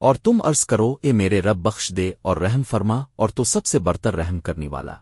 اور تم عرض کرو، اے میرے رب بخش دے اور رحم فرما، اور تو سب سے برتر رحم کرنے والا۔